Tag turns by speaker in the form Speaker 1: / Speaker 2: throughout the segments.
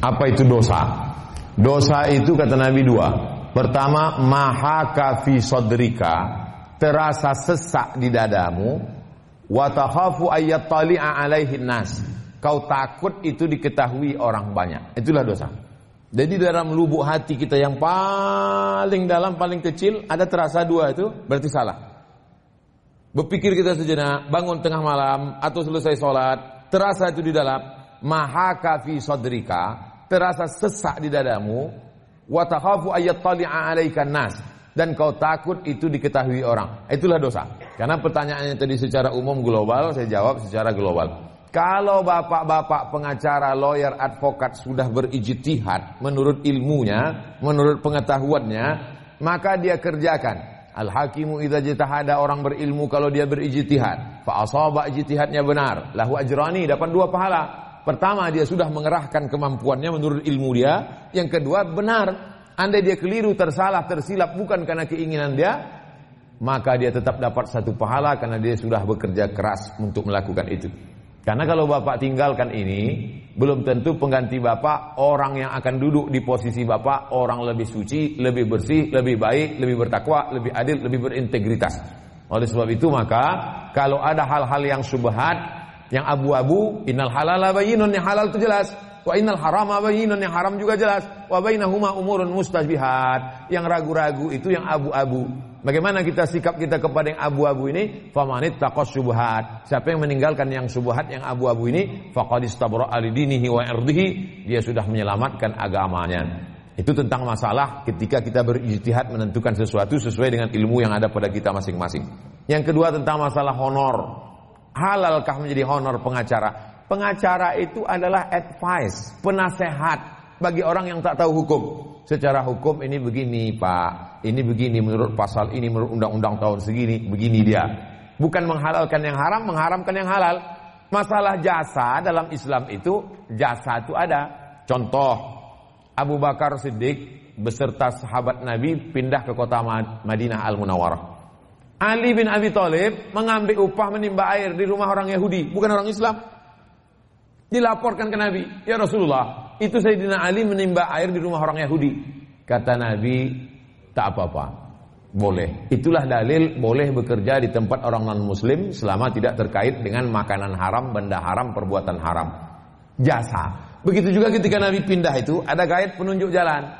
Speaker 1: Apa itu dosa? Dosa itu kata Nabi dua. Pertama, maha kafi sodrika, terasa sesak di dadamu, wa takhafu ayat tali'a alaihi nas. Kau takut itu diketahui orang banyak. Itulah dosa. Jadi dalam lubuk hati kita yang paling dalam, paling kecil, ada terasa dua itu, berarti salah. Berpikir kita sejenak, bangun tengah malam, atau selesai sholat, terasa itu di dalam, maha kafi sodrika, terasa sesak di dadamu, wa takhafu ayat tali'a alaikan nas. Dan kau takut itu diketahui orang. Itulah dosa. Karena pertanyaannya tadi secara umum global, saya jawab secara global. Kalau bapak-bapak pengacara, lawyer, advokat sudah berijtihad menurut ilmunya, menurut pengetahuannya, maka dia kerjakan. Al-hakimu idza jitahada orang berilmu kalau dia berijtihad, fa asaba ijtihadnya benar, lahu ajrani dapat dua pahala. Pertama dia sudah mengerahkan kemampuannya menurut ilmu dia, yang kedua benar. Andai dia keliru, tersalah, tersilap bukan karena keinginan dia, maka dia tetap dapat satu pahala karena dia sudah bekerja keras untuk melakukan itu. Karena kalau bapak tinggalkan ini, belum tentu pengganti bapak orang yang akan duduk di posisi bapak orang lebih suci, lebih bersih, lebih baik, lebih bertakwa, lebih adil, lebih berintegritas. Oleh sebab itu maka kalau ada hal-hal yang subhat, yang abu-abu, innal halala bayyinun yang halal itu jelas. Wa innal harama bayyinun yang haram juga jelas. Wa bainahuma umurun mustajbihat. Yang ragu-ragu itu yang abu-abu. Bagaimana kita sikap kita kepada yang abu-abu ini? Famanit taqas syubhat. Siapa yang meninggalkan yang syubhat yang abu-abu ini, faqad istabra alidinihi wa irdihi, dia sudah menyelamatkan agamanya. Itu tentang masalah ketika kita berijtihad menentukan sesuatu sesuai dengan ilmu yang ada pada kita masing-masing. Yang kedua tentang masalah honor. Halalkah menjadi honor pengacara? Pengacara itu adalah advice, penasehat bagi orang yang tak tahu hukum. Secara hukum ini begini Pak, ini begini menurut pasal ini menurut undang-undang tahun segini, begini dia. Bukan menghalalkan yang haram, mengharamkan yang halal. Masalah jasa dalam Islam itu jasa itu ada. Contoh Abu Bakar Siddiq beserta sahabat Nabi pindah ke kota Madinah Al Munawwarah. Ali bin Abi Thalib mengambil upah menimba air di rumah orang Yahudi, bukan orang Islam. Dilaporkan ke Nabi, "Ya Rasulullah, itu Sayyidina Ali menimba air di rumah orang Yahudi." Kata Nabi, "Tak apa-apa. Boleh. Itulah dalil boleh bekerja di tempat orang non-muslim selama tidak terkait dengan makanan haram, benda haram, perbuatan haram. Jasa. Begitu juga ketika Nabi pindah itu ada gaib penunjuk jalan.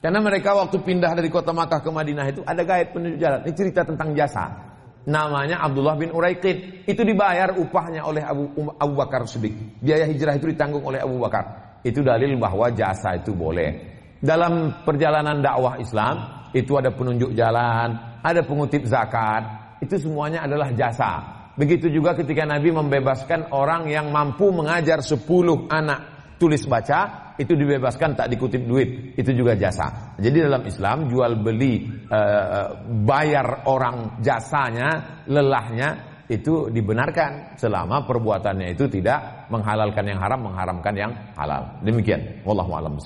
Speaker 1: Karena mereka waktu pindah dari kota Makkah ke Madinah itu ada gaib penunjuk jalan. Ini cerita tentang jasa namanya Abdullah bin Uraiqid. Itu dibayar upahnya oleh Abu, Abu Bakar Siddiq. Biaya hijrah itu ditanggung oleh Abu Bakar. Itu dalil bahwa jasa itu boleh. Dalam perjalanan dakwah Islam, itu ada penunjuk jalan, ada pengutip zakat, itu semuanya adalah jasa. Begitu juga ketika Nabi membebaskan orang yang mampu mengajar 10 anak tulis baca, itu dibebaskan tak dikutip duit, itu juga jasa. Jadi dalam Islam jual beli uh, bayar orang jasanya, lelahnya itu dibenarkan selama perbuatannya itu tidak menghalalkan yang haram, mengharamkan yang halal. Demikian. Wallahu a'lam.